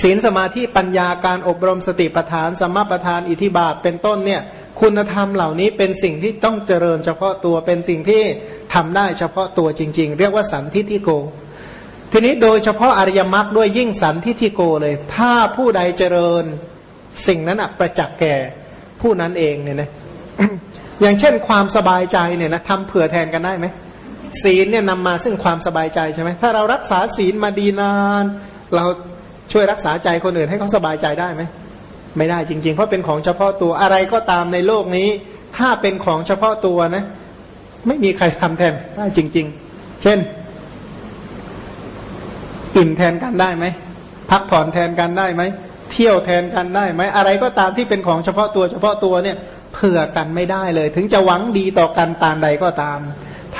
ศีลสมาธิปัญญาการอบรมสติปัฏฐานสมปัฏฐานอิทิบาทเป็นต้นเนี่ย คุณธรรมเหล่านี้เป็นสิ่งที่ต้องเจริญเฉพาะตัวเป็นสิ่งที่ทำได้เฉพาะตัวจริง ๆ เรียกว่าสันทิฏฐิโก ทีนี้โดยเฉพาะอริยมรรคด้วยยิ่งสันทิฏฐิโกเลย ถ้าผู้ใดเจริญสิ่งนั้นอะประจักษ์แก่ผู้นั้นเองเนี่ยนะอย่างเช่นความสบายใจเนี่ยนะทำเผื่อแทนกันได้ไหมศีลเนี่ยนำมาซึ่งความสบายใจใช่ไหมถ้าเรารักษาศีลมาดีนาน เรา ช่วยรักษาใจคนอื่นให้เขาสบายใจได้ไหมไม่ได้จริง ๆ เพราะเป็นของเฉพาะตัวอะไรก็ตามในโลกนี้ ถ้าเป็นของเฉพาะตัวนะ ไม่มีใครทำแทนได้จริง ๆ เช่น อิ่มแทนกันได้ไหมพักผ่อนแทนกันได้ไหมเที่ยวแทนกันได้ไหมอะไรก็ตามที่เป็นของเฉพาะตัวเฉพาะตัวเนี่ยเผื่อกันไม่ได้เลย ถึงจะหวังดีต่อกันตามใดก็ตาม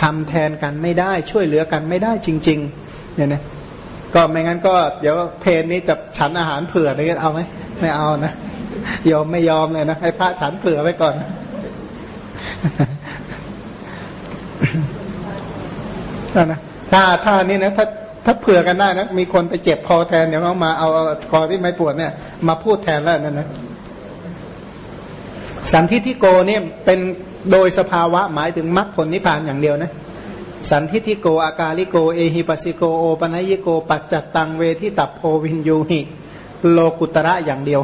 ทำแทนกันไม่ได้ ช่วยเหลือกันไม่ได้จริง ๆ เนี่ยนะ ก็ไม่งั้นก็เดี๋ยวเพนนี้จะฉันอาหารเผื่ออะไรกันเอาไหมไม่เอานะยอมไม่ยอมเลยนะให้พระฉันเผื่อไว้ก่อนนะถ้าถ้านี่นะถ้าถ้าเผื่อกันได้นะมีคนไปเจ็บคอแทนเดี๋ยวเขามาเอาคอที่ไม่ปวดเนี่ย มาพูดแทนแล้วนั่นนะสันทิทิโกเนี่ยเป็นโดยสภาวะหมายถึงมรรคผลนิพพานอย่างเดียวนะ สันทิทิโกอากาลิโก เอหิปัสิโกโอปนัยโก ปัจจัตตังเวทิตับโพวินยูหิ โลกุตระอย่างเดียว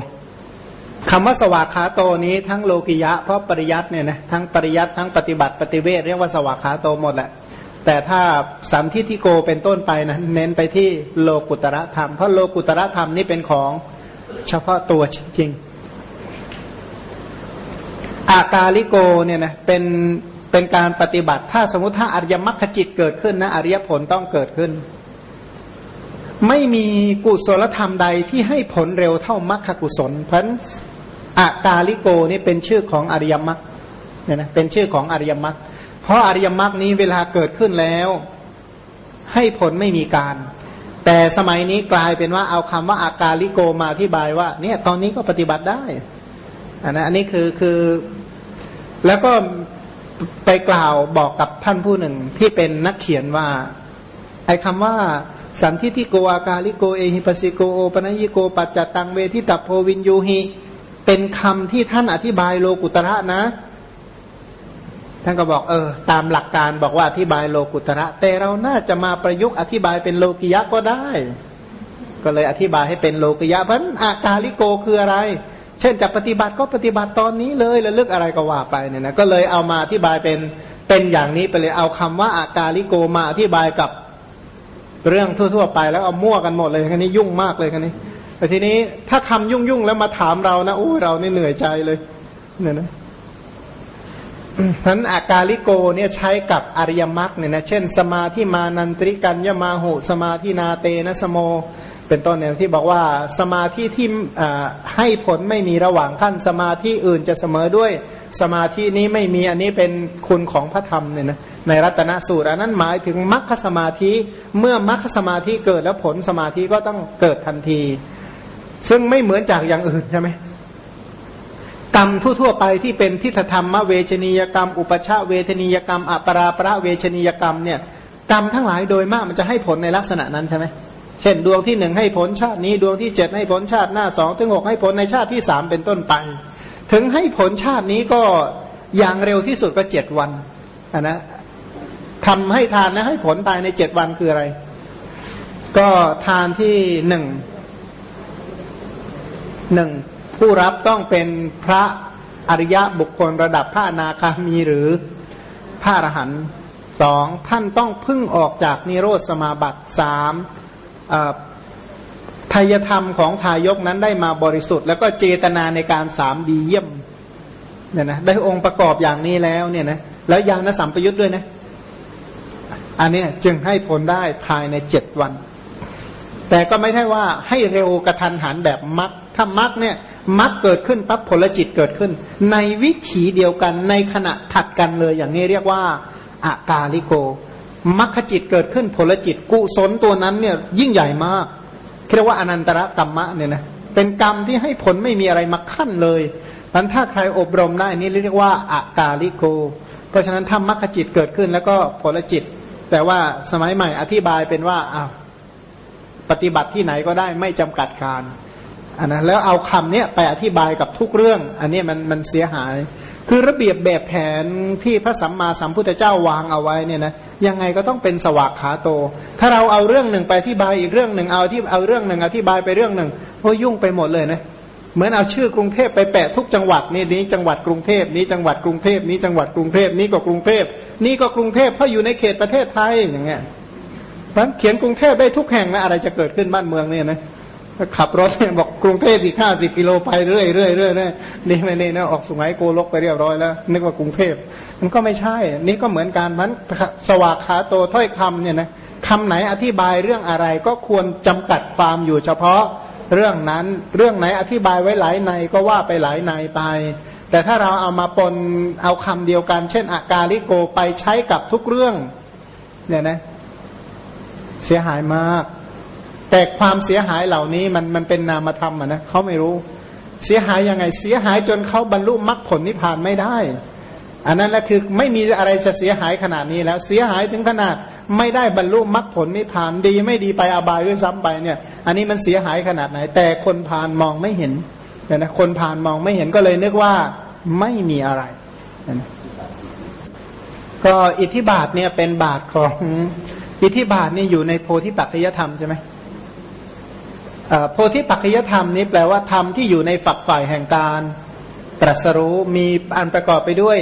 คำว่าสวากขาโตนี้ทั้งโลกิยะ เพราะปริยัติเนี่ยนะทั้งปริยัติทั้งปฏิบัติปฏิเวทเรียกว่าสวากขาโตหมดแหละแต่ถ้าสันทิทิโกเป็นต้นไปนะเน้นไปที่โลกุตระธรรม เพราะโลกุตระธรรมนี่เป็นของเฉพาะตัวจริงอากาลิโกเนี่ยนะเป็น เป็นการปฏิบัติ ถ้าสมมติถ้าอริยมรรคจิตเกิดขึ้นนะ อริยผลต้องเกิดขึ้น ไม่มีกุศลธรรมใดที่ให้ผลเร็วเท่ามรรคกุศล เพราะอากาลิโกนี่เป็นชื่อของอริยมรรคเนี่ยนะเป็นชื่อของอริยมรรคเพราะอริยมรรคนี้เวลาเกิดขึ้นแล้ว ให้ผลไม่มีการ แต่สมัยนี้กลายเป็นว่าเอาคำว่าอากาลิโกมาอธิบายว่า เนี่ยตอนนี้ก็ปฏิบัติได้อันนั้นอันนี้คือคือแล้วก็ ไปกล่าวบอกกับท่านผู้หนึ่งที่เป็นนักเขียนว่า ไอ้คำว่า สันทิทิโกอากาลิโกเอหิปสิโกโอปนัญิโก ปัจจตังเวทิตัพโพวินยูหิเป็นคำที่ท่านอธิบายโลกุตระนะ ท่านก็บอกเออ ตามหลักการบอกว่าอธิบายโลกุตระ แต่เราน่าจะมาประยุกต์อธิบายเป็นโลกิยะก็ได้ ก็เลยอธิบายให้เป็นโลกิยะเพราะอากาลิโกคืออะไร เช่นจะปฏิบัติก็ปฏิบัติตอนนี้เลยแล้วเลือกอะไรก็ว่าไปเนี่ยนะก็เลยเอามาอธิบายเป็นเป็นอย่างนี้ไปเลยเอาคำว่าอากาลิโกมาอธิบายกับเรื่องทั่วๆไปแล้วเอามั่วกันหมดเลยคันนี้ยุ่งมากเลยคันนี้แต่ทีนี้ถ้าคำยุ่งยุ่งแล้วมาถามเรานะโอ้เรานี่เหนื่อยใจเลยเนี่ยนะนั้นอากาลิโกเนี่ยใช้กับอริยมรรคเนี่ยนะเช่น สมาธิมานันตริกัญญมาหุสมาธินาเตนะสโม เป็นต้นเนี่ยที่บอกว่าสมาธิที่ให้ผลไม่มีระหว่างท่านสมาธิอื่นจะเสมอด้วยสมาธินี้ไม่มีอันนี้เป็นคุณของพระธรรมเนี่ยนะในรัตนสูตรอันนั้นหมายถึงมรรคสมาธิเมื่อมรรคสมาธิเกิดแล้วผลสมาธิก็ต้องเกิดทันที ซึ่งไม่เหมือนจากอย่างอื่นใช่ไหมกรรมทั่วๆไปที่เป็นทิฏฐธรรมเวชนียกรรม อุปชาเวทนียกรรมอัปราประเวชนียกรรมเนี่ยกรรมทั้งหลายโดยมากมันจะให้ผลในลักษณะนั้นใช่ไหม เช่นดวงที่หนึ่งให้ผลชาตินี้ ดวงที่เจ็ดให้ผลชาติหน้าสองถึงหกให้ผลในชาติที่สามเป็นต้นไป ถึงให้ผลชาตินี้ก็อย่างเร็วที่สุดก็เจ็ดวันนะทำให้ทานนะให้ผลตายในเจ็ดวันคืออะไร ก็ทานที่หนึ่งหนึ่งผู้รับต้องเป็นพระอริยะบุคคลระดับพระนาคามีหรือพระอรหันต์สองท่านต้องพึ่งออกจากนิโรธสมาบัติสาม ทายธรรมของทายกนั้นได้มาบริสุทธิ์ แล้วก็เจตนาในการสามดีเยี่ยมเนี่ยนะได้องค์ประกอบอย่างนี้แล้วเนี่ยนะแล้วยานสัมปยุทธ์ด้วยนะ อันนี้จึงให้ผลได้ภายในเจ็ดวัน แต่ก็ไม่ใช่ว่าให้เร็วกระทันหันแบบมักถ้ามักเนี่ยมักเกิดขึ้นปั๊บผลจิตเกิดขึ้น ในวิถีเดียวกันในขณะถัดกันเลยอย่างนี้เรียกว่าอากาลิโก มรรคจิตเกิดขึ้นผลจิตกุศลตัวนั้นเนี่ยยิ่งใหญ่มากเรียกว่าอนันตระกรรมะเนี่ยนะเป็นกรรมที่ให้ผลไม่มีอะไรมาขั้นเลยนั้นถ้าใครอบรมได้นี่เรียกว่าอากาลิโก เพราะฉะนั้นถ้ามรรคจิตเกิดขึ้นแล้วก็ผลจิต แต่ว่าสมัยใหม่อธิบายเป็นว่าอ้าวปฏิบัติที่ไหนก็ได้ไม่จำกัดการอันนะแล้วเอาคำเนี้ยไปอธิบายกับทุกเรื่อง อันนี้มันมันเสียหาย คือระเบียบแบบแผนที่พระสัมมาสัมพุทธเจ้าวางเอาไว้เนี่ยนะยังไงก็ต้องเป็นสวากขาโต ถ้าเราเอาเรื่องหนึ่งไปอธิบายอีกเรื่องหนึ่งเอาที่เอาเรื่องหนึ่งอธิบายไปเรื่องหนึ่งโอ้ยุ่งไปหมดเลยนะเหมือนเอาชื่อกรุงเทพไปแปะทุกจังหวัดนี่นี้จังหวัดกรุงเทพนี้จังหวัดกรุงเทพนี้จังหวัดกรุงเทพนี้ก็กรุงเทพนี่ก็กรุงเทพเพราะอยู่ในเขตประเทศไทยอย่างเงี้ยเพราะเขียนกรุงเทพได้ทุกแห่งนะอะไรจะเกิดขึ้นบ้านเมืองเนี่ยนะ ขับรถเนี่ยบอกกรุงเทพอีกห้าสิบกิโลไปเรื่อยเรื่อยเรื่อยเนี่ไม่นี่นะออกสุไหงโกลกไปเรียบร้อยแล้ว นึกว่ากรุงเทพมันก็ไม่ใช่ นี่ก็เหมือนการมันสวากขาโตถ้อยคำเนี่ยนะคำไหนอธิบายเรื่องอะไรก็ควรจำกัดความอยู่เฉพาะเรื่องนั้นเรื่องไหนอธิบายไว้หลายในก็ว่าไปหลายในไป แต่ถ้าเราเอามาปนเอาคำเดียวกัน เช่นอากาลิโกไปใช้กับทุกเรื่องเนี่ยนะเสียหายมาก แต่ความเสียหายเหล่านี้มันมันเป็นนามธรรมอะนะเขาไม่รู้ เสียหายยังไงเสียหายจนเขาบรรลุมรรคผลนิพพานไม่ได้ อันนั้นแหละคือไม่มีอะไรจะเสียหายขนาดนี้แล้วเสียหายถึงขนาดไม่ได้บรรลุมรรคผลนิพพานดี ไม่ดีไปอบายด้วยซ้ำไปเนี่ย อันนี้มันเสียหายขนาดไหน แต่คนพานมองไม่เห็นเนี่ยนะคนพานมองไม่เห็นก็เลยนึกว่าไม่มีอะไร ก็อิทธิบาทเนี่ยเป็นบาทของอิทธิบาทนี่อยู่ในโพธิปัจจยธรรมใช่ไหม โพธิปัจจยธรรมนี้แปลว่าธรรมที่อยู่ในฝักฝ่ายแห่งการตรัสรู้มีอันประกอบไปด้วย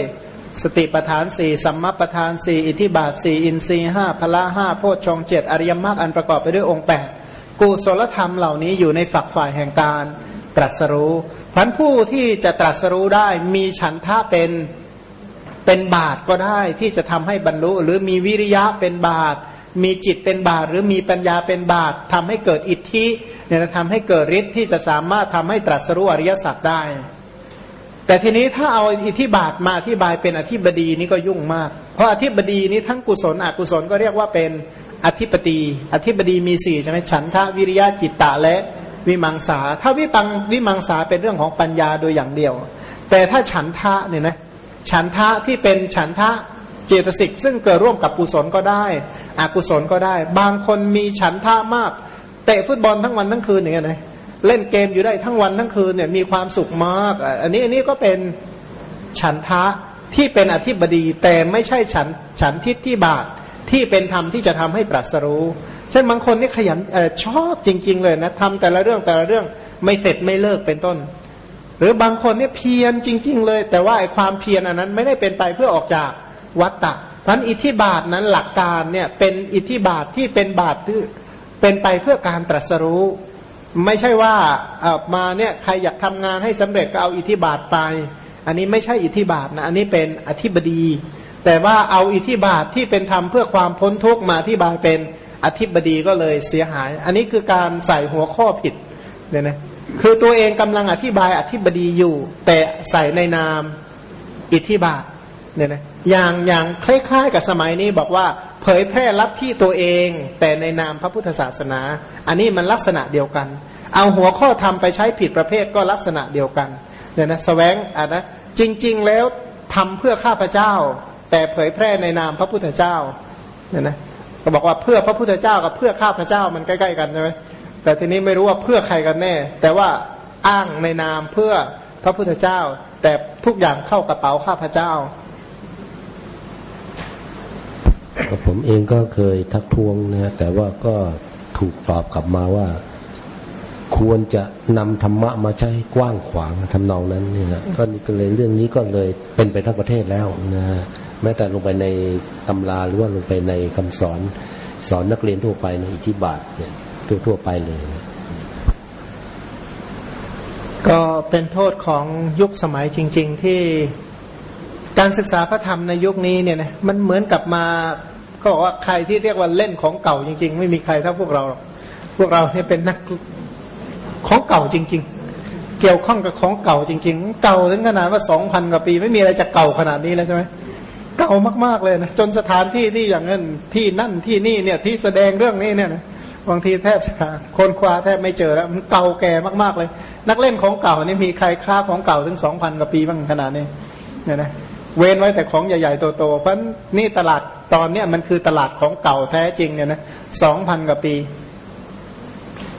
สติปทานสี่สัมมาปทานสี่อิทิบาทสี่อินทรีห้าพละห้าโพชฌงเจ็ดอริยมรรคอันประกอบไปด้วยองค์แปดกุศลธรรมเหล่านี้อยู่ในฝักฝ่ายแห่งการตรัสรู้พันผู้ที่จะตรัสรู้ได้มีฉันทะเป็นเป็นบาทก็ได้ที่จะทำให้บรรลุ หรือมีวิริยะเป็นบาท มีจิตเป็นบาทหรือมีปัญญาเป็นบาททำให้เกิดอิทธิเนี่ยทำให้เกิดฤทธิ์ที่จะสามารถทำให้ตรัสรู้อริยสัจได้ แต่ทีนี้ถ้าเอาอิทธิบาทมาอธิบายเป็นอธิบดีนี่ก็ยุ่งมาก เพราะอธิบดีนี้ทั้งกุศลอกุศลก็เรียกว่าเป็นอธิปดีอธิบดีมีสี่ใช่ไหมฉันทะวิริยะจิตตะและวิมังสา ถ้าวิปังวิมังสาเป็นเรื่องของปัญญาโดยอย่างเดียว แต่ถ้าฉันทะเนี่ยนะฉันทะที่เป็นฉันทะเจตสิกซึ่งเกิดร่วมกับกุศลก็ได้ อกุศลก็ได้ บางคนมีฉันทะมากเตะฟุตบอลทั้งวันทั้งคืนอย่างเงี้ยนะเล่นเกมอยู่ได้ทั้งวันทั้งคืนเนี่ยมีความสุขมาก อันนี้อันนี้ก็เป็นฉันทะที่เป็นอธิบดี แต่ไม่ใช่ฉันฉันทิศที่บาทที่เป็นธรรมที่จะทำให้ปรัสรู้เช่นบางคนนี่ขยันอชอบจริง ๆ เลยนะทำแต่ละเรื่องแต่ละเรื่องไม่เสร็จไม่เลิกเป็นต้น หรือบางคนเนี่ยเพียรจริง ๆ เลย แต่ว่าไอ้ความเพียรอันนั้นไม่ได้เป็นไปเพื่อออกจากวัตตะ พันอิทธิบาทนั้นหลักการเนี่ยเป็นอิทธิบาทที่เป็นบาทที่เป็นไปเพื่อการตรัสรู้ ไม่ใช่ว่าเอามาเนี่ยใครอยากทำงานให้สำเร็จก็เอาอิทธิบาทไป อันนี้ไม่ใช่อิทธิบาทนะอันนี้เป็นอธิบดี แต่ว่าเอาอิทธิบาทที่เป็นธรรมเพื่อความพ้นทุกข์มาที่บายเป็นอธิบดีก็เลยเสียหาย อันนี้คือการใส่หัวข้อผิดเนี่ยนะคือตัวเองกำลังอธิบายอธิบดีอยู่ แต่ใส่ในนามอิทธิบาท เนี่ยนะอย่างอย่างคล้ายๆกับสมัยนี้บอกว่าเผยแพร่ลัทธิตัวเอง แต่ในนามพระพุทธศาสนา อันนี้มันลักษณะเดียวกัน เอาหัวข้อทำไปใช้ผิดประเภทก็ลักษณะเดียวกันเนี่ยนะสแสวงอะนะจริง ๆ แล้วทำเพื่อข้าพเจ้า แต่เผยแพร่ในนามพระพุทธเจ้าเนี่ยนะก็บอกว่าเพื่อพระพุทธเจ้ากับเพื่อข้าพเจ้ามันใกล้ๆกันใช่ไหมแต่ทีนี้ไม่รู้ว่าเพื่อใครกันแน่ แต่ว่าอ้างในนามเพื่อพระพุทธเจ้า แต่ทุกอย่างเข้ากระเป๋าข้าพเจ้า ผมเองก็เคยทักท้วงนะแต่ว่าก็ถูกตอบกลับมาว่า ควรจะนำธรรมะมาใช้กว้างขวางทำนองนั้นเนี่ยก็ก็เลยเรื่องนี้ก็เลยเป็นไปทั้งประเทศแล้วนะแม้แต่ลงไปในตำราหรือว่าลงไปในคำสอนสอนนักเรียนทั่วไปในอิทธิบาทเนี่ยทั่วทั่วไปเลยนะก็เป็นโทษของยุคสมัยจริง ๆ ที่ การศึกษาพระธรรมในยุคนี้เนี่ยนะมันเหมือนกับมาเขาบอกว่าใครที่เรียกว่าเล่นของเก่าจริง ๆ ไม่มีใครเท่าพวกเราหรอกพวกเราเนี่ยเป็นนักของเก่าจริง ๆ เกี่ยวข้องกับของเก่าจริง ๆ เก่าถึงขนาดว่าสองพันกว่าปี ไม่มีอะไรจะเก่าขนาดนี้แล้วใช่ไหมเก่ามากๆเลยนะจนสถานที่ที่อย่างนั้นที่นั่นที่นี่เนี่ยที่แสดงเรื่องนี้เนี่ยนะบางทีแทบจะคนคว้าแทบไม่เจอแล้วมันเก่าแก่มากๆเลย นักเล่นของเก่านี่มีใครค้าของเก่าถึงสองพันกว่าปีบ้างขนาดนี้เนี่ยนะ เว้นไว้แต่ของใหญ่ๆโตๆเพราะนี่ตลาดตอนเนี้ยมันคือตลาดของเก่าแท้จริงเนี่ยนะสองพันกว่าปี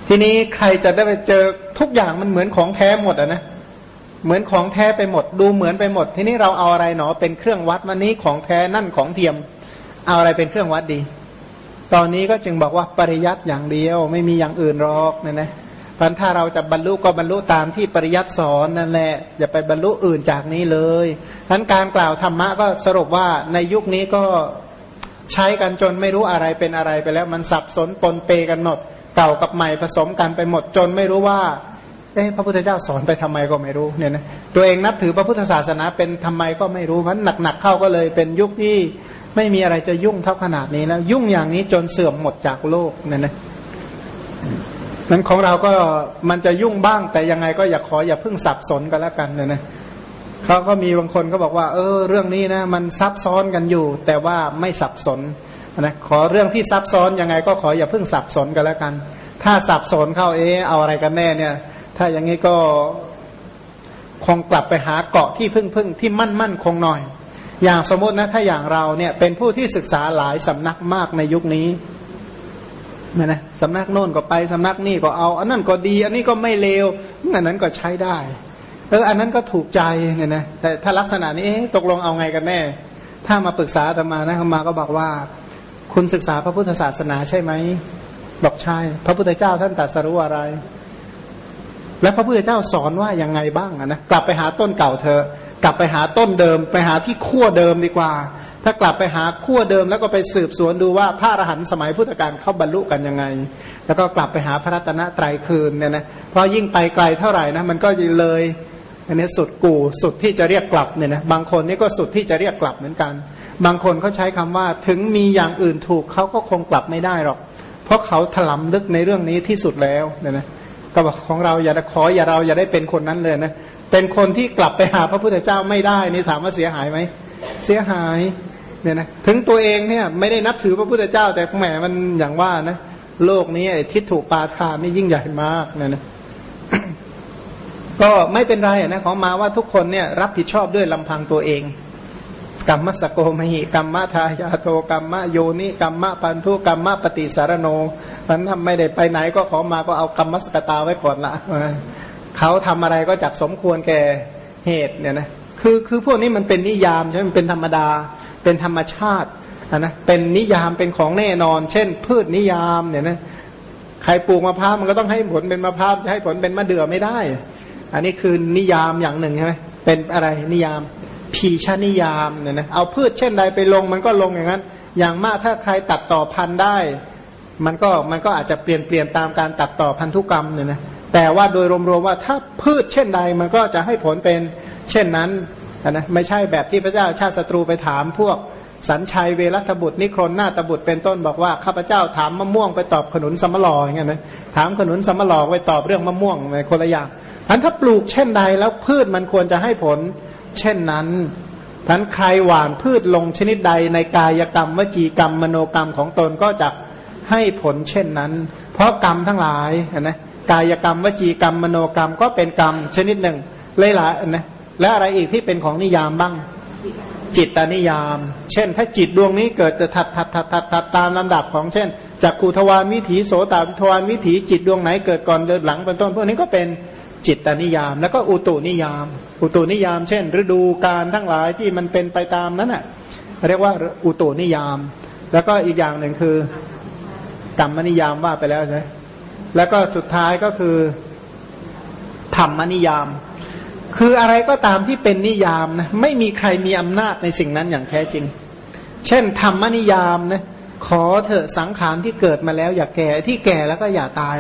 ทีนี้ใครจะได้ไปเจอทุกอย่างมันเหมือนของแท้หมดอะนะเหมือนของแท้ไปหมด ดูเหมือนไปหมด ทีนี้เราเอาอะไรหนอเป็นเครื่องวัดวันนี้ของแท้นั่นของเทียม เอาอะไรเป็นเครื่องวัดดี ตอนนี้ก็จึงบอกว่าปริยัติอย่างเดียว ไม่มีอย่างอื่นหรอกเนี่ยนะ พันถ้าเราจะบรรลุก็บรรลุตามที่ปริยัติสอนนั่นแหละอย่าไปบรรลุอื่นจากนี้เลยทั้นการกล่าวธรรมะก็สรุปว่าในยุคนี้ก็ใช้กันจนไม่รู้อะไรเป็นอะไรไปแล้ว มันสับสนปนเปกันหมดเก่ากับใหม่ผสมกันไปหมดจนไม่รู้ว่าเอ๊ะพระพุทธเจ้าสอนไปทำไมก็ไม่รู้เนี่ยนะตัวเองนับถือพระพุทธศาสนาเป็นทำไมก็ไม่รู้เพราะหนักๆเข้าก็เลยเป็นยุคที่ไม่มีอะไรจะยุ่งเท่าขนาดนี้แล้ว ยุ่งอย่างนี้จนเสื่อมหมดจากโลกเนี่ยนะ นั้นของเราก็มันจะยุ่งบ้างแต่ยังไงก็อย่าขออย่าเพิ่งสับสนกันแล้วกันเนี่ยนะเขาก็มีบางคนก็บอกว่า เออ เรื่องนี้นะมันซับซ้อนกันอยู่ แต่ว่าไม่สับสนนะขอเรื่องที่ซับซ้อนยังไงก็ขออย่าเพิ่งสับสนกันแล้วกัน ถ้าสับสนเข้าเออเอาอะไรกันแน่เนี่ย ถ้าอย่างนี้ก็คงกลับไปหาเกาะที่พึ่งพึ่งที่มั่นมั่นคงหน่อย อย่างสมมตินะถ้าอย่างเราเนี่ยเป็นผู้ที่ศึกษาหลายสำนักมากในยุคนี้ นะนะสำนักโน่นก็ไปสำนักนี่ก็เอา อันนั้นก็ดี อันนี้ก็ไม่เลวอันนั้นก็ใช้ได้เอออันนั้นก็ถูกใจเนี่ยนะแต่ถ้าลักษณะนี้ตกลงเอาไงกันแน่ ถ้ามาปรึกษาธรรมานะธรรมาก็บอกว่า คุณศึกษาพระพุทธศาสนาใช่ไหมบอกใช่ พระพุทธเจ้าท่านตรัสรู้อะไร และพระพุทธเจ้าสอนว่ายังไงบ้างนะกลับไปหาต้นเก่าเธอกลับไปหาต้นเดิม ไปหาที่ขั้วเดิมดีกว่า ถ้ากลับไปหาขั้วเดิมแล้วก็ไปสืบสวนดูว่าพระอรหันต์สมัยพุทธกาลเขาบรรลุกันยังไง แล้วก็กลับไปหาพระรัตนตรัยคืนเนี่ยนะเพราะยิ่งไปไกลเท่าไหร่นะมันก็เลยอันนี้สุดกู่สุดที่จะเรียกกลับเนี่ยนะบางคนนี่ก็สุดที่จะเรียกกลับเหมือนกัน บางคนเขาใช้คำว่าถึงมีอย่างอื่นถูกเขาก็คงกลับไม่ได้หรอก เพราะเขาถลำลึกในเรื่องนี้ที่สุดแล้วเนี่ยนะก็บอกของเราอย่าขออย่าเราอย่าได้เป็นคนนั้นเลยนะเป็นคนที่กลับไปหาพระพุทธเจ้าไม่ได้นี่ถามว่าเสียหายไหมเสียหาย เนี่ยนะถึงตัวเองเนี่ยไม่ได้นับถือพระพุทธเจ้า แต่แหมมันอย่างว่านะโลกนี้ทิฏฐุปาทานนี่ยิ่งใหญ่มากเนี่ยนะก็ไม่เป็นไรนะของมาว่าทุกคนเนี่ยรับผิดชอบด้วยลำพังตัวเองกรรมสโกมหิกรรมทายาโทกรรมโยนิกรรมปันทุกรรมปฏิสารโนมันทำไม่ได้ไปไหนก็ขอมาก็เอากรรมสกตาไว้ก่อนละเขาทำอะไรก็จักสมควรแก่เหตุเนี่ยนะคือคือพวกนี้มันเป็นนิยามใช่ไหมเป็นธรรมดา เป็นธรรมชาตินะเป็นนิยามเป็นของแน่นอน เช่น พืชนิยามเนี่ยนะใครปลูกมะพร้าวมันก็ต้องให้ผลเป็นมะพร้าวจะให้ผลเป็นมะเดื่อไม่ได้ อันนี้คือนิยามอย่างหนึ่งใช่ไหมเป็นอะไรนิยามพีชนิยามเนี่ยนะเอาพืชเช่นใดไปลงมันก็ลงอย่างนั้น อย่างมากถ้าใครตัดต่อพันธุ์ได้ มันก็มันก็อาจจะเปลี่ยนเปลี่ยนตามการตัดต่อพันธุกรรมเนี่ยนะแต่ว่าโดยรวมๆว่าถ้าพืชเช่นใดมันก็จะให้ผลเป็น เช่นนั้น นะไม่ใช่แบบที่พระเจ้าชาติศัตรูไปถามพวกสัญชัยเวรัตบุตรนิครนนาตบุตรเป็นต้นบอกว่าข้าพเจ้าถามมะม่วงไปตอบขนุนสมลออย่างเงี้ยนะถามขนุนสมลอไปตอบเรื่องมะม่วงในคนละอย่างอันถ้าปลูกเช่นใดแล้วพืชมันควรจะให้ผล เช่นนั้นท่านใครหว่านพืชลงชนิดใดในกายกรรมวจีกรรมมโนกรรมของตนก็จะให้ผลเช่นนั้น เพราะกรรมทั้งหลายนะกายกรรมวจีกรรมมโนกรรมก็เป็นกรรมชนิดหนึ่งหลายๆนะ และอะไรอีกที่เป็นของนิยามบ้าง จิตตนิยาม เช่น ถ้าจิตดวงนี้เกิดจะถัดถัดถัดถัดถัดตามลำดับของเช่นจากขูทวารวิถีโสตทวารวิถีจิตดวงไหนเกิดก่อนเดินหลังเป็นต้นพวกนี้ก็เป็นจิตตนิยาม แล้วก็อุตุนิยาม อุตุนิยาม เช่น ฤดูการทั้งหลายที่มันเป็นไปตามนั้นอะเรียกว่าอุตุนิยาม แล้วก็อีกอย่างหนึ่งคือกรรมนิยามว่าไปแล้วใช่แล้วก็สุดท้ายก็คือธรรมนิยาม คืออะไรก็ตามที่เป็นนิยามนะไม่มีใครมีอำนาจในสิ่งนั้นอย่างแท้จริง เช่นธรรมนิยามนะขอเถอะสังขารที่เกิดมาแล้ว อย่าแก่ที่แก่แล้วก็อย่าตาย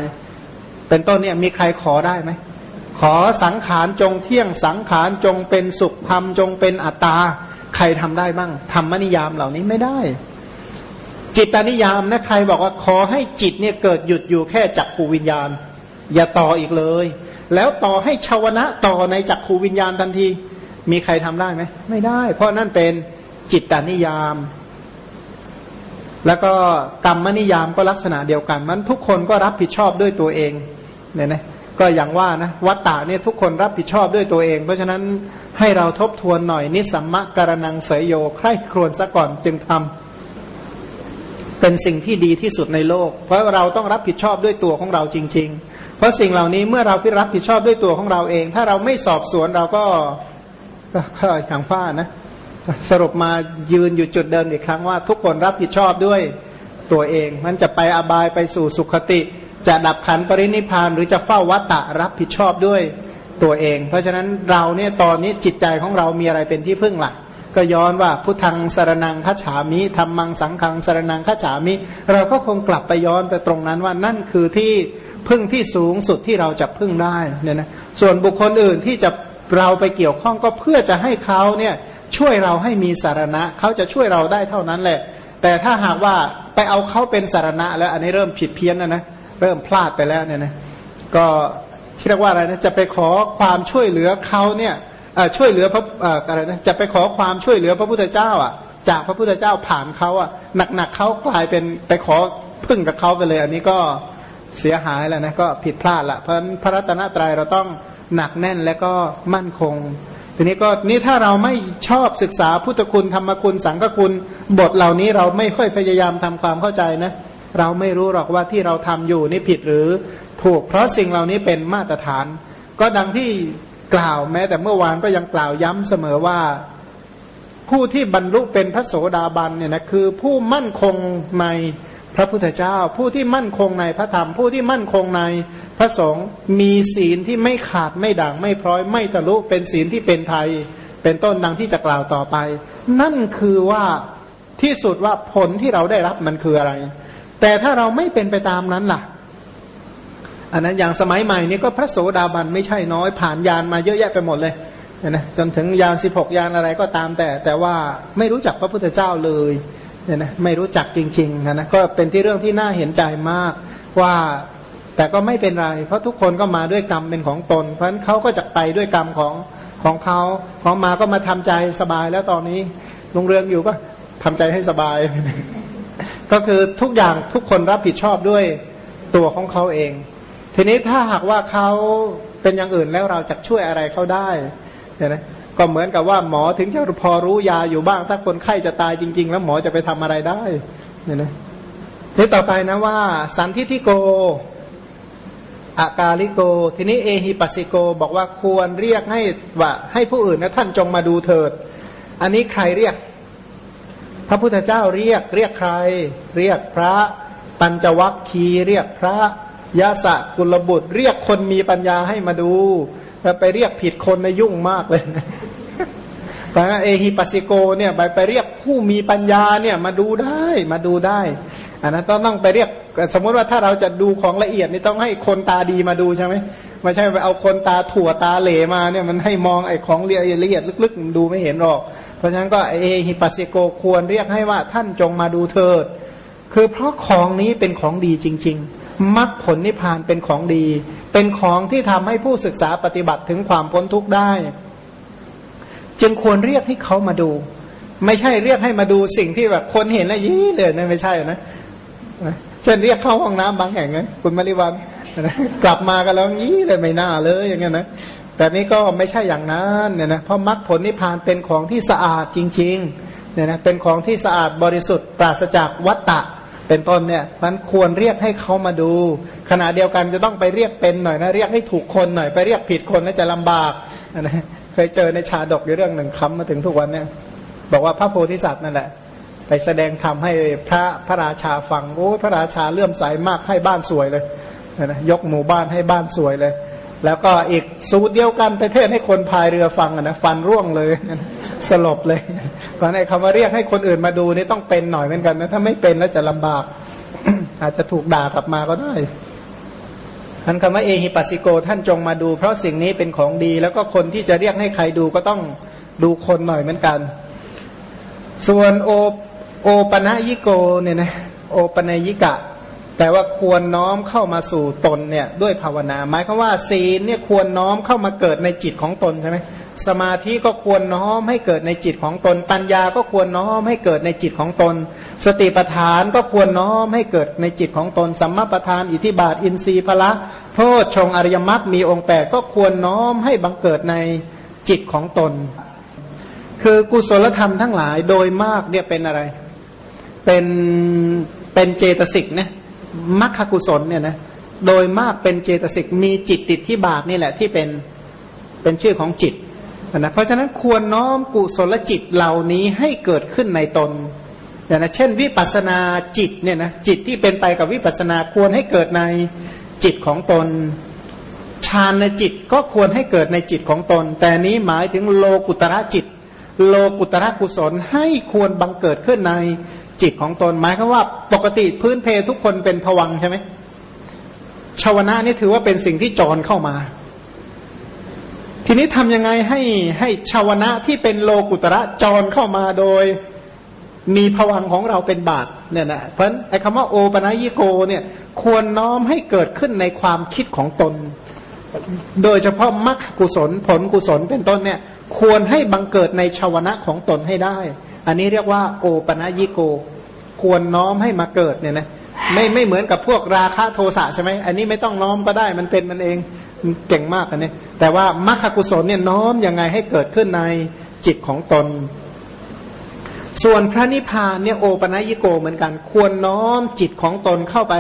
เป็นต้นเนี่ยมีใครขอได้ไหมขอสังขารจงเที่ยงสังขารจงเป็นสุขธรรมจงเป็นอัตตา ใครทำได้บ้างธรรมนิยามเหล่านี้ไม่ได้ จิตตนิยามนะใครบอกว่าขอให้จิตเนี่ยเกิดหยุดอยู่แค่จักขูวิญญาณ อย่าต่ออีกเลย แล้วต่อให้ชาวนะต่อในจักขูวิญญาณทันที มีใครทำได้ไหมไม่ได้ เพราะนั่นเป็นจิตตนิยาม แล้วก็กรรมนิยามก็ลักษณะเดียวกันมันทุกคนก็รับผิดชอบด้วยตัวเองเนี่ยนะก็อย่างว่านะวัตตะเนี่ยทุกคนรับผิดชอบด้วยตัวเอง เพราะฉะนั้นให้เราทบทวนหน่อยนิสัมมะการนังเสยโยใคร่ครวญซะก่อนจึงทำเป็นสิ่งที่ดีที่สุดในโลก เพราะเราต้องรับผิดชอบด้วยตัวของเราจริง ๆ เพราะสิ่งเหล่านี้เมื่อเราพิรับผิดชอบด้วยตัวของเราเอง ถ้าเราไม่สอบสวนเราก็ก็อย่างว่านะสรุปมายืนอยู่จุดเดิมอีกครั้งว่า ทุกคนรับผิดชอบด้วยตัวเอง มันจะไปอบายไปสู่สุขติ จะดับขันปรินิพาน หรือจะเฝ้าวัตตะรับผิดชอบด้วยตัวเอง เพราะฉะนั้นเราเนี่ยตอนนี้จิตใจของเรามีอะไรเป็นที่พึ่งหลักก็ย้อนว่าพุทธังสารนังคัจฉามิธรรมังสังขังสารนังคัจฉามิ เราก็คงกลับไปย้อนไปตรงนั้นว่านั่นคือที่ พึ่งที่สูงสุดที่เราจะพึ่งได้เนี่ยนะส่วนบุคคลอื่นที่จะเราไปเกี่ยวข้องก็เพื่อจะให้เขาเนี่ยช่วยเราให้มีสารณะเขาจะช่วยเราได้เท่านั้นแหละ แต่ถ้าหากว่าไปเอาเขาเป็นสารณะ แล้วอันนี้เริ่มผิดเพี้ยนแล้วนะเริ่มพลาดไปแล้วเนี่ยนะก็ที่เรียกว่าอะไรนะจะไปขอความช่วยเหลือเขาเนี่ยช่วยเหลือพระอะไรนะจะไปขอความช่วยเหลือพระพุทธเจ้าอะ จากพระพุทธเจ้าผ่านเขาอะหนักๆเขากลายเป็นไปขอพึ่งกับเขาไปเลย อันนี้ก็ เสียหายแล้วนะก็ผิดพลาดละเพราะพระรัตนตรัยเราต้องหนักแน่นและก็มั่นคงทีนี้ก็นี่ถ้าเราไม่ชอบศึกษาพุทธคุณธรรมคุณสังฆคุณบทเหล่านี้เราไม่ค่อยพยายามทำความเข้าใจนะเราไม่รู้หรอกว่าที่เราทำอยู่นี่ผิดหรือถูก เพราะสิ่งเหล่านี้เป็นมาตรฐาน ก็ดังที่กล่าวแม้ แต่เมื่อวานก็ยังกล่าวย้ำเสมอว่า ผู้ที่บรรลุเป็นพระโสดาบันเนี่ยนะคือผู้มั่นคงใน พระพุทธเจ้า ผู้ที่มั่นคงในพระธรรม ผู้ที่มั่นคงในพระสงฆ์มีศีลที่ไม่ขาดไม่ด่างไม่พร้อยไม่ทะลุเป็นศีลที่เป็นไทย เป็นต้นดังที่จะกล่าวต่อไป นั่นคือว่าที่สุดว่าผลที่เราได้รับมันคืออะไร แต่ถ้าเราไม่เป็นไปตามนั้นล่ะอันนั้นอย่างสมัยใหม่นี้ก็พระโสดาบันไม่ใช่น้อยผ่านยานมาเยอะแยะไปหมดเลยนะจนถึงยานสิบหกยานอะไรก็ตามแต่ แต่ว่าไม่รู้จักพระพุทธเจ้าเลย เนี่ยนะไม่รู้จักจริงๆนะนะก็เป็นที่เรื่องที่น่าเห็นใจมากว่าแต่ก็ไม่เป็นไร เพราะทุกคนก็มาด้วยกรรมเป็นของตน เพราะฉะนั้นเขาก็จะไปด้วยกรรมของของเขาของมาก็มาทำใจสบายแล้วตอนนี้ลงเรืองอยู่ก็ทำใจให้สบาย ก็คือทุกอย่างทุกคนรับผิดชอบด้วยตัวของเขาเอง ทีนี้ถ้าหากว่าเขาเป็นอย่างอื่นแล้วเราจะช่วยอะไรเขาได้เนี่ยนะ ก็เหมือนกับว่าหมอถึงจะพอรู้ยาอยู่บ้าง ถ้าคนไข้จะตายจริง ๆ แล้วหมอจะไปทำอะไรได้เนี่ยนะทีต่อไปนะว่า สันทิทิโกอากาลิโก ทีนี้เอหิปัสิโก บอกว่าควรเรียกให้ว่า ให้ผู้อื่นนะท่านจงมาดูเถิด อันนี้ใครเรียก พระพุทธเจ้าเรียกเรียกใคร เรียกพระปัญจวัคคีเรียกพระยาสะกุลบุตร เรียกคนมีปัญญาให้มาดู ไปเรียกผิดคนในยุ่งมากเลยแต่เอฮิปัสสิโกเนี่ยไปไปเรียกผู้มีปัญญาเนี่ยมาดูได้มาดูได้อันนั้นต้องต้องไปเรียกสมมติว่าถ้าเราจะดูของละเอียดนี่ต้องให้คนตาดีมาดูใช่ไหมไม่ใช่ไปเอาคนตาถั่วตาเหลมาเนี่ยมันให้มองไอ้ของละเอียดลึกๆ ดูไม่เห็นหรอก เพราะฉะนั้นก็เอฮิปัสสิโกควรเรียกให้ว่าท่านจงมาดูเถิดคือเพราะของนี้เป็นของดีจริง ๆ มรรคผลนิพพานเป็นของดี เป็นของที่ทำให้ผู้ศึกษาปฏิบัติถึงความพ้นทุกข์ได้ จึงควรเรียกให้เขามาดู ไม่ใช่เรียกให้มาดูสิ่งที่แบบคนเห็นแล้วยี่เลยนะไม่ใช่นะเช่นเรียกเข้าห้องน้ำบางแห่งไงคุณมาริวันกลับมากันแล้วยี่เลยไม่น่าเลยอย่างเงี้ยนะแต่นี้ก็ไม่ใช่อย่างนั้นเนี่ยนะเพราะมรรคผลนิพพานเป็นของที่สะอาดจริงๆเนี่ยนะเป็นของที่สะอาดบริสุทธิ์ปราศจากวัตตะ เป็นต้นเนี่ยมันควรเรียกให้เขามาดู ขณะเดียวกันจะต้องไปเรียกเป็นหน่อยนะเรียกให้ถูกคนหน่อยไปเรียกผิดคนน่าจะลำบากนะเคยเจอในชาดกอยู่เรื่องหนึ่งคำมาถึงทุกวันเนี่ยบอกว่าพระโพธิสัตว์นั่นแหละไปแสดงธรรมให้พระพระราชาฟังโอ้พระราชาเลื่อมใสมากให้บ้านสวยเลยนะยกหมู่บ้านให้บ้านสวยเลย แล้วก็อีกสูตรเดียวกันไปเทศให้คนพายเรือฟังนะฟันร่วงเลย สลบเลยเพราะในคำว่าเรียกให้คนอื่นมาดูนี่ต้องเป็นหน่อยเหมือนกันนะถ้าไม่เป็นแล้วจะลำบาก อาจจะถูกด่ากลับมาก็ได้ท่านคำว่าเอหิปัสสิโกท่านจงมาดู เพราะสิ่งนี้เป็นของดี แล้วก็คนที่จะเรียกให้ใครดูก็ต้องดูคนหน่อยเหมือนกัน ส่วนโอโอปนะยิโกเนี่ยนะโอปนยิกะ แต่ว่าควรน้อมเข้ามาสู่ตนเนี่ยด้วยภาวนา หมายคือว่าศีลเนี่ยควรน้อมเข้ามาเกิดในจิตของตนใช่ไหมสมาธิก็ควรน้อมให้เกิดในจิตของตน ปัญญาก็ควรน้อมให้เกิดในจิตของตน สติปัฏฐานก็ควรน้อมให้เกิดในจิตของตน สัมมาปัฏฐาน อิทิบาท อินทรีย์พละโพชงอริยมรรคมีองค์แปดก็ควรน้อมให้บังเกิดในจิตของตน คือกุศลธรรมทั้งหลายโดยมากเนี่ยเป็นอะไร เป็นเป็นเจตสิกนะ มัคคกุศลเนี่ยนะโดยมากเป็นเจตสิกมีจิตติดที่บาทนี่แหละที่เป็นเป็นชื่อของจิตนะเพราะฉะนั้นควรน้อมกุศลจิตเหล่านี้ให้เกิดขึ้นในตนอย่างนะเช่นวิปัสนาจิตเนี่ยนะจิตที่เป็นไปกับวิปัสนาควรให้เกิดในจิตของตนฌานในจิตก็ควรให้เกิดในจิตของตน แต่นี้หมายถึงโลกุตระจิต โลกุตระกุศลให้ควรบังเกิดขึ้นใน จิตของตนหมายคือว่าปกติพื้นเพทุกคนเป็นผวังใช่ไหมชาวนะนี่ถือว่าเป็นสิ่งที่จรเข้ามา ทีนี้ทำยังไงให้ให้ชาวนะที่เป็นโลกุตระจรเข้ามาโดย มีผวังของเราเป็นบาทเนี่ยนะเพราะไอ้คำว่าโอปนัยิโกเนี่ยควรน้อมให้เกิดขึ้นในความคิดของตน โดยเฉพาะมรรคกุศลผลกุศลเป็นต้นเนี่ย ควรให้บังเกิดในชาวนะของตนให้ได้ อันนี้เรียกว่าโอปนัยิโก ควรน้อมให้มาเกิดเนี่ยนะไม่ไม่เหมือนกับพวกราคะโทสะใช่ไหมอันนี้ไม่ต้องน้อมก็ได้มันเป็นมันเองเก่งมากอันนี้แต่ว่ามรรคกุศลเนี่ยน้อมยังไงให้เกิดขึ้นในจิตของตน ส่วนพระนิพพานเนี่ยโอปนัยิโกเหมือนกัน ควรน้อมจิตของตนเข้าไป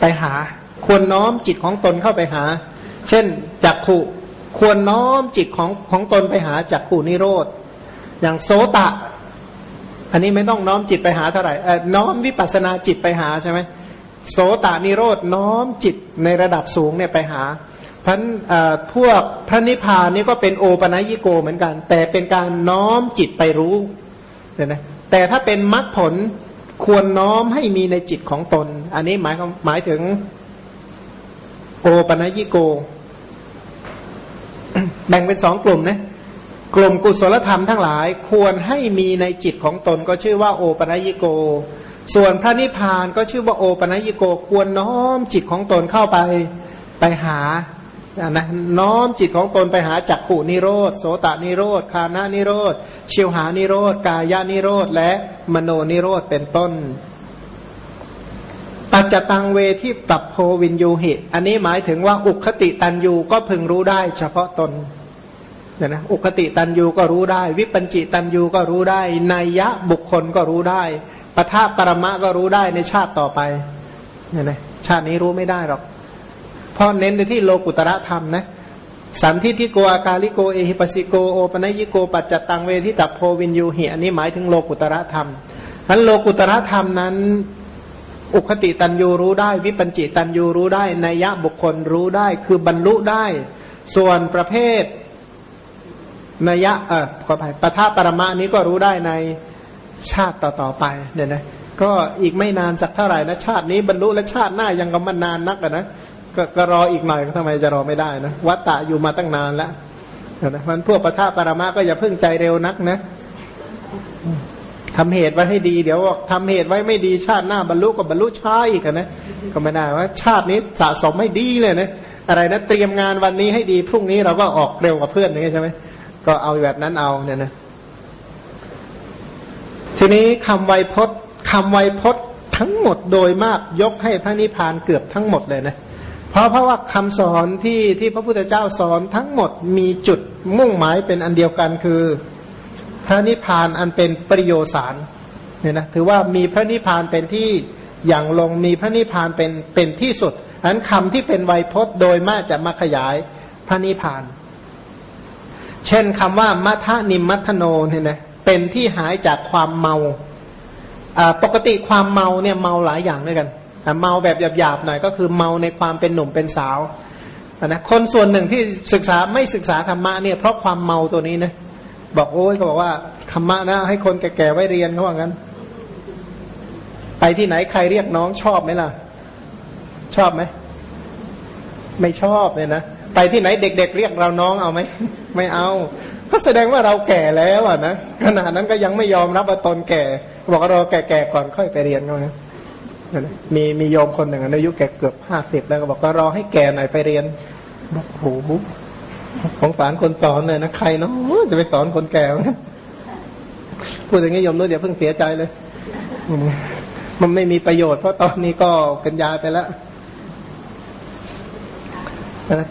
ไปหา ควรน้อมจิตของตนเข้าไปหา เช่นจักขุควรน้อมจิตของของตนไปหาจักขุนิโรธอย่างโสตะ อันนี้ไม่ต้องน้อมจิตไปหาเท่าไหร่น้อมวิปัสนาจิตไปหาใช่ไหมโสตานิโรธน้อมจิตในระดับสูงเนี่ยไปหาพันพวกพระนิพพานนี่ก็เป็นโอปนัยิโกเหมือนกัน แต่เป็นการน้อมจิตไปรู้เนี่ยนะแต่ถ้าเป็นมรรคผลควรน้อมให้มีในจิตของตน อันนี้หมายหมายถึงโอปนัญิโก แบ่งเป็นสองกลุ่มนะ กลุ่มกุศลธรรมทั้งหลายควรให้มีในจิตของตนก็ชื่อว่าโอปัญิโก ส่วนพระนิพพานก็ชื่อว่าโอปัญิโกควรน้อมจิตของตนเข้าไปไปหานะน้อมจิตของตนไปหาจักขุนิโรธโสตนิโรธคานานิโรธชิวหานิโรธกายานิโรธและมโนนิโรธเป็นต้น ปัจจตังเวที่ปรับโพวินยูหิอันนี้หมายถึงว่าอุคติตันยูก็พึงรู้ได้เฉพาะตน เนี่ยนะอุคติตันยูก็รู้ได้ วิปัญจิตันยูก็รู้ได้นัยยะบุคคลก็รู้ได้ปทาปรมะก็รู้ได้ในชาติต่อไปเนี่ยนะชาตินี้รู้ไม่ได้หรอกเพราะเน้นไปที่โลกุตระธรรมนะสันทิทิโกอากาลิโกเอหิปัสิโกโอปนยิโกปัจจตังเวทิตัพโพวินยูหิอันนี้หมายถึงโลกุตระธรรมนั้นโลกุตระธรรมนั้น อุคติตันยูรู้ได้ วิปัญจิตันยูรู้ได้นัยยะบุคคลรู้ได้ คือบรรลุได้ ส่วนประเภท นัยยะเออขออภัยปทาปรมานี้ก็รู้ได้ในชาติต่อๆไปเนี่ยนะก็อีกไม่นานสักเท่าไหร่นะชาตินี้บรรลุและชาติหน้ายังก็มันนานนักนะกก็รออีกหน่อยทำไมจะรอไม่ได้นะวัตตะอยู่มาตั้งนานแล้วนะมันพวกปทะปรมาก็อย่าเพิ่งใจเร็วนักนะทำเหตุไว้ให้ดีเดี๋ยวทำเหตุไว้ไม่ดีชาติหน้าบรรลุก็บรรลุช้าอีกนะก็ไม่ได้ว่า ชาตินี้สะสมไม่ดีเลยนะอะไรนะเตรียมงานวันนี้ให้ดีพรุ่งนี้เราก็ออกเร็วกว่าเพื่อนอย่างนี้ใช่ไหม ก็เอาแบบนั้นเอาเนี่ยนะทีนี้คำไวยพจน์คำไวยพจน์ทั้งหมดโดยมากยกให้พระนิพพานเกือบทั้งหมดเลยนะเพราะเพราะว่าคำสอนที่ที่พระพุทธเจ้าสอนทั้งหมดมีจุดมุ่งหมายเป็นอันเดียวกันคือ พระนิพพานอันเป็นปริโยสารเนี่ยนะถือว่ามีพระนิพพานเป็นที่อย่างลงมีพระนิพพานเป็นเป็นที่สุดอันคำที่เป็นไวยพจน์โดยมากจะมาขยายพระนิพพาน ช่นคำว่ามัทนิมมัทโนเนี่ยนะเป็นที่หายจากความเมาปกติความเมาเนี่ยเมาหลายอย่างด้วยกันเมาแบบหยาบๆหน่อยก็คือเมาในความเป็นหนุ่มเป็นสาวนะคนส่วนหนึ่งที่ศึกษาไม่ศึกษาธรรมะเนี่ยเพราะความเมาตัวนี้นะบอกโอ้ยเขาบอกว่าธรรมะนะให้คนแก่ๆไว้เรียนเขาว่างั้น ไปที่ไหนใครเรียกน้องชอบไหมล่ะ ชอบไหมไม่ชอบเนี่ยนะ ไปที่ไหนเด็ก ๆ เรียกเราน้องเอาไหมไม่เอา ก็แสดงว่าเราแก่แล้วอะนะขนาดนั้นก็ยังไม่ยอมรับว่าตนแก่บอกว่าเราแก่ๆก่อนค่อยไปเรียนเขานะมีมีโยมคนหนึ่งอายุแก่เกือบห้าสิบแล้วก็บอกว่ารอให้แก่หน่อยไปเรียนบอกโหของฝานคนสอนเลยนะใครเนาะจะไปสอนคนแก่พูดอย่างนี้โยมนู้นอย่าเพิ่งเสียใจเลย มันไม่มีประโยชน์เพราะตอนนี้ก็เป็นยาไปแล้ว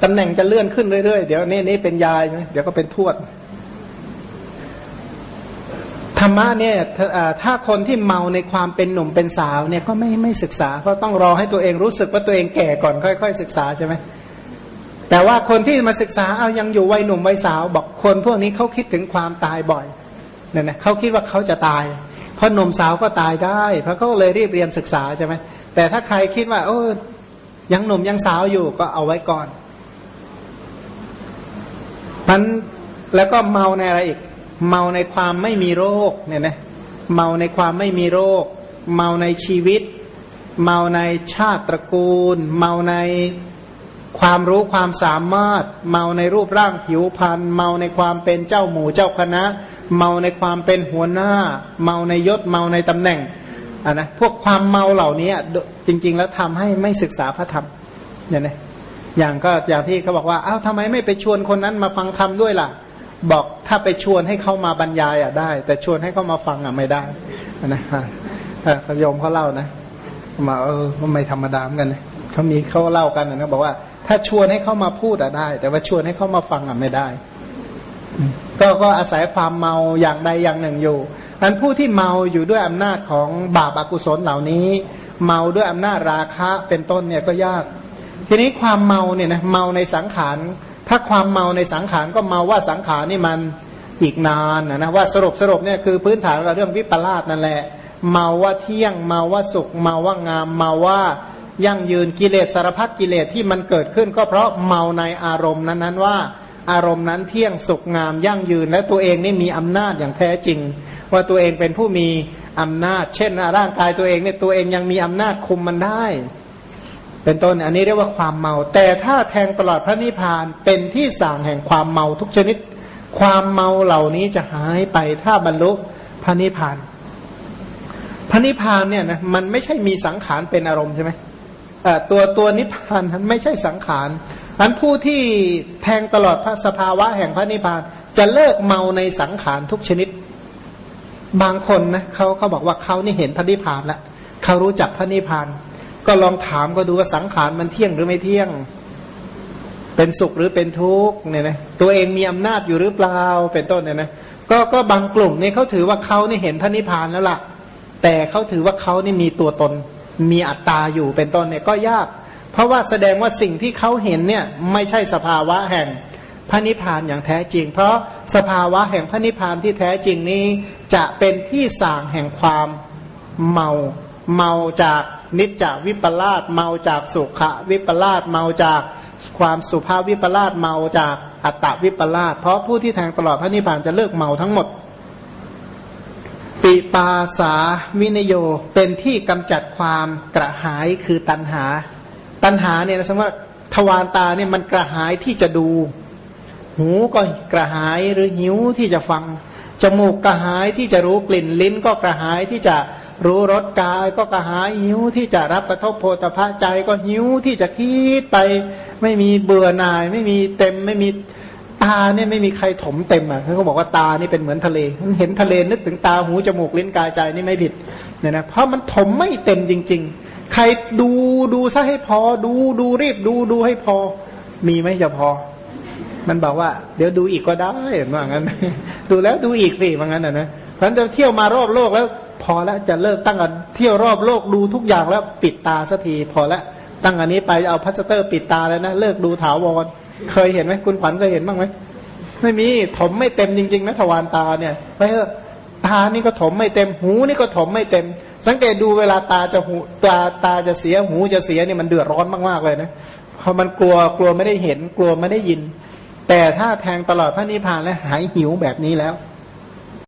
ตำแหน่งจะเลื่อนขึ้นเรื่อยๆ เดี๋ยวนี้นี่เป็นยายไหมเดี๋ยวก็เป็นทวดธรรมะเนี่ยถ้าคนที่เมาในความเป็นหนุ่มเป็นสาวเนี่ยก็ไม่ไม่ศึกษาเพราะต้องรอให้ตัวเองรู้สึกว่าตัวเองแก่ก่อนค่อย ๆ ศึกษาใช่ไหมแต่ว่าคนที่มาศึกษาเอายังอยู่วัยหนุ่มวัยสาว บอกคนพวกนี้เขาคิดถึงความตายบ่อยเนี่ยนะเขาคิดว่าเขาจะตาย เพราะหนุ่มสาวก็ตายได้เพราะเขาเลยรีบเรียนศึกษาใช่ไหมแต่ถ้าใครคิดว่า โอ้ยังหนุ่มยังสาวอยู่ก็เอาไว้ก่อน มันแล้วก็เมาในอะไรอีก เมาในความไม่มีโรคเนี่ยนะเมาในความไม่มีโรค เมาในชีวิต เมาในชาติตระกูล เมาในความรู้ความสามารถ เมาในรูปร่างผิวพรรณเมาในความเป็นเจ้าหมู่เจ้าคณะ เมาในความเป็นหัวหน้า เมาในยศเมาในตำแหน่งอะนะพวกความเมาเหล่านี้จริง ๆ แล้วทำให้ไม่ศึกษาพระธรรมเนี่ยนะ อย่างก็อย่างที่เขาบอกว่าอ้าวทำไมไม่ไปชวนคนนั้นมาฟังธรรมด้วยล่ะ บอกถ้าไปชวนให้เขามาบรรยายอะได้ แต่ชวนให้เขามาฟังอะไม่ได้นะฮะโยมเขาเล่านะมาเออมันไม่ธรรมดาเหมือนกันนะเขามีเขาเล่ากันนะบอกว่า ถ้าชวนให้เขามาพูดอะได้ แต่ว่าชวนให้เขามาฟังอะไม่ได้ ก็ก็อาศัยความเมาอย่างใดอย่างหนึ่งอยู่อันผู้ที่เมาอยู่ด้วยอำนาจของบาปอากุศลเหล่านี้ เมาด้วยอำนาจราคะเป็นต้นเนี่ยก็ยาก ทีนี้ความเมาเนี่ยนะเมาในสังขาร ถ้าความเมาในสังขารก็เมาว่าสังขารนี่มันอีกนานนะนะว่าสรุปสรุปเนี่ยคือพื้นฐานเราเรื่องวิปลาสนั่นแหละ เมาว่าเที่ยง เมาว่าสุข เมาว่างาม เมาว่ายั่งยืนกิเลสสารพัดกิเลสที่มันเกิดขึ้น ก็เพราะเมาในอารมณ์นั้นๆว่าอารมณ์นั้นเที่ยงสุขงามยั่งยืน และตัวเองนี่มีอำนาจอย่างแท้จริง ว่าตัวเองเป็นผู้มีอำนาจ เช่นร่างกายตัวเองเนี่ยตัวเองยังมีอำนาจคุมมันได้ เป็นต้นอันนี้เรียกว่าความเมา แต่ถ้าแทงตลอดพระนิพพานเป็นที่สั่งแห่งความเมาทุกชนิด ความเมาเหล่านี้จะหายไปถ้าบรรลุพระนิพพานพระนิพพานเนี่ยนะมันไม่ใช่มีสังขารเป็นอารมณ์ใช่ไหมตัวตัวนิพพานนั้นไม่ใช่สังขารอันผู้ที่แทงตลอดพระสภาวะแห่งพระนิพพาน จะเลิกเมาในสังขารทุกชนิด บางคนนะเขาเขาบอกว่าเขานี่เห็นพระนิพพานแล้วเขารู้จักพระนิพพาน ก็ลองถามก็ดูว่าสังขารมันเที่ยงหรือไม่เที่ยง เป็นสุขหรือเป็นทุกข์เนี่ยนะตัวเองมีอำนาจอยู่หรือเปล่าเป็นต้นเนี่ยนะก็ก็บางกลุ่มนี่เขาถือว่าเขานี่เห็นพระนิพพานแล้วล่ะ แต่เขาถือว่าเขานี่มีตัวตน มีอัตตาอยู่เป็นต้นเนี่ยก็ยาก เพราะว่าแสดงว่าสิ่งที่เขาเห็นเนี่ยไม่ใช่สภาวะแห่งพระนิพพานอย่างแท้จริง เพราะสภาวะแห่งพระนิพพานที่แท้จริงนี้จะเป็นที่สางแห่งความเมาเมาจาก นิจจวิปลาสเมาจากสุขวิปลาสเมาจากความสุภาพวิปลาสเมาจากอัตตวิปลาสเพราะผู้ที่แทงตลอดพระนิพพานจะเลิกเมาทั้งหมด ปิปาสาวินโยเป็นที่กำจัดความกระหายคือตัณหา ตัณหาเนี่ยนะสมมติว่าทวารตาเนี่ยมันกระหายที่จะดู หูก็กระหายหรือหิวที่จะฟังจมูกกระหายที่จะรู้กลิ่นลิ้นก็กระหายที่จะ รู้รสกายก็กระหายหิวที่จะรับกระทบโพธพะใจก็หิวที่จะคิดไป ไม่มีเบื่อหน่าย ไม่มีเต็มไม่มีตาเนี่ยไม่มีใครถมเต็มอะเขาบอกว่าตานี่เป็นเหมือนทะเลเห็นทะเลนึกถึงตาหูจมูกลิ้นกายใจนี่ไม่ผิดเนี่ยนะเพราะมันถมไม่เต็มจริง ๆ ใครดูดูซะให้พอดูดูรีบดูดูให้พอ มีไหมจะพอ มันบอกว่า เดี๋ยวดูอีกก็ได้ว่างั้น ดูแล้วดูอีกสิว่างั้นอะนะเพราะจะเที่ยวมารอบโลกแล้ว พอแล้วจะเลิกตั้งกันเที่ยวรอบโลกดูทุกอย่างแล้วปิดตาสักทีพอแล้วตั้งอันนี้ไปเอาพัสเตอร์ปิดตาแล้วนะเลิกดูถาวรเคยเห็นไหมคุณขวัญเคยเห็นบ้างไหมไม่มีถมไม่เต็มจริงๆนะทวารตาเนี่ยไปเถอะตานี่ก็ถมไม่เต็ม หูนี่ก็ถมไม่เต็ม สังเกตดูเวลาตาจะหูตาตาจะเสียหูจะเสียเนี่ยมันเดือดร้อนมากๆเลยนะเพราะมันกลัวกลัวไม่ได้เห็นกลัวไม่ได้ยิน แต่ถ้าแทงตลอดพระนิพพานแล้วหายหิวแบบนี้แล้ว